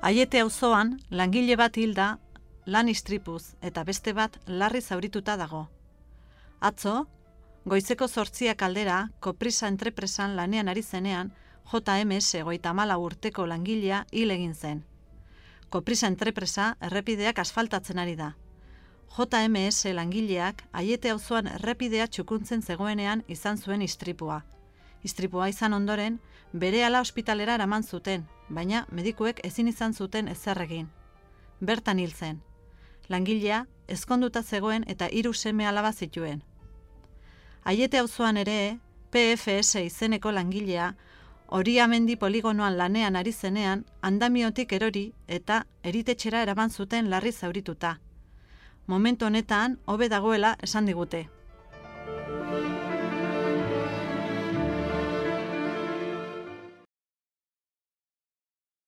Aiete auzoan langile bat hilda lan istripuz eta beste bat larri zaurituta dago. Atzo, goizeko zortziak aldera, koprisa entrepresan lanean ari zenean, JMS goita mala urteko langilea hil egin zen. Koprisa entrepresa errepideak asfaltatzen ari da. JMS langileak aiete auzoan errepidea txukuntzen zegoenean izan zuen istripua. Istripua izan ondoren, bere ala ospitalera eraman zuten, baina medikuek ezin izan zuten ezer egin. Bertan hil zen. Langilea ezkonduta zegoen eta hiru seme alaba zituen. Aiete auzoan ere, PFS izeneko langilea Oriamendi poligonoan lanean ari zenean, andamiotik erori eta eritetxera eraman zuten larri zaurituta. Momentu honetan, hobe dagoela esan digute.